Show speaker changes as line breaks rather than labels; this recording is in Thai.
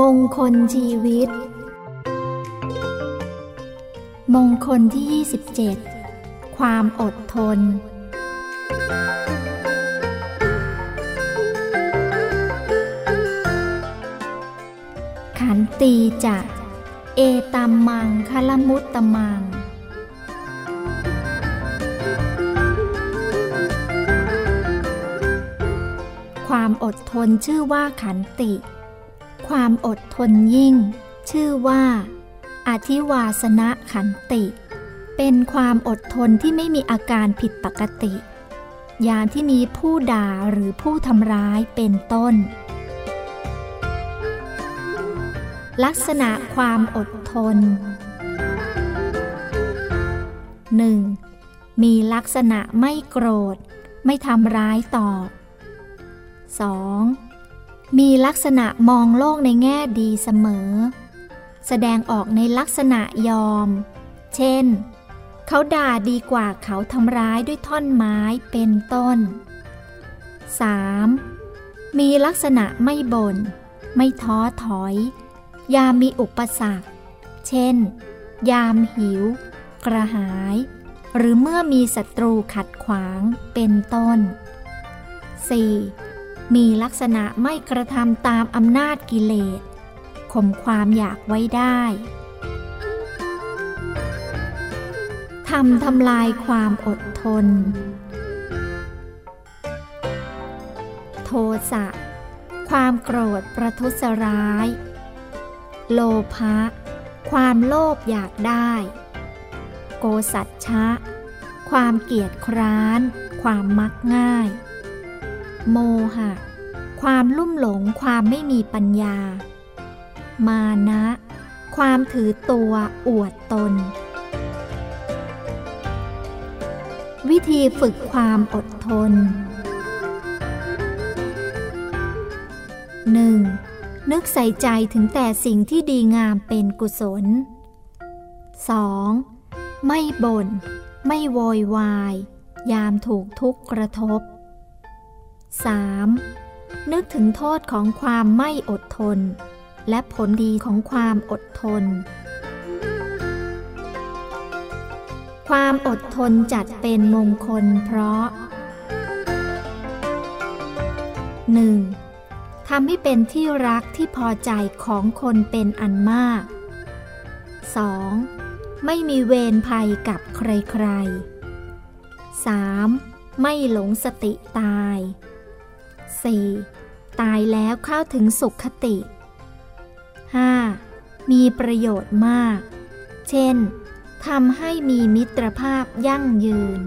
มงคลชีวิต มงคลที่ 27 ความอดทน ขันตีจะเอตัมมังคลมุตตมัง ความอดทนชื่อว่าขันติ ความอดทนยิ่ง ชื่อว่า อธิวาสนะขันติ เป็นความอดทนที่ไม่มีอาการผิดปกติ อย่างที่มีผู้ด่าหรือผู้ทำร้ายเป็นต้น ลักษณะความอดทน 1. มีลักษณะไม่โกรธ ไม่ทำร้ายตอบ 2. มีลักษณะมองโลกในแง่ดีเสมอ แสดงออกในลักษณะยอม เช่น เขาด่าดีกว่าเขาทำร้ายด้วยท่อนไม้เป็นต้น 3. มีลักษณะไม่บน่น ไม่ท้อถอย ยามมีอุปสรรค เช่น ยามหิว กระหาย หรือเมื่อมีศัตรูขัดขวางเป็นต้น 4. มีลักษณะไม่กระทำตามอำนาจกิเลสข่มความอยากไว้ได้ทำทำลายความอดทน โทสะ ความโกรธประทุษร้าย โลภะ ความโลภอยากได้ โกสัจฉะ ความเกียจคร้าน ความมักง่าย โมหะ ความลุ่มหลงความไม่มีปัญญา มานะ ความถือตัวอวดตน วิธีฝึกความอดทน 1. นึกใส่ใจถึงแต่สิ่งที่ดีงามเป็นกุศล 2. ไม่บน่น ไม่โวยวาย ยามถูกทุกข์กระทบ 3. นึกถึงโทษของความไม่อดทน และผลดีของความอดทน ความอดทนจัดเป็นมงคลเพราะ 1. ทำให้เป็นที่รักที่พอใจของคนเป็นอันมาก 2. ไม่มีเวรภัยกับใครๆ 3. ไม่หลงสติตาย 4. ตายแล้วเข้าถึงสุขคติ 5. มีประโยชน์มาก เช่นทำให้มีมิตรภาพยั่งยืน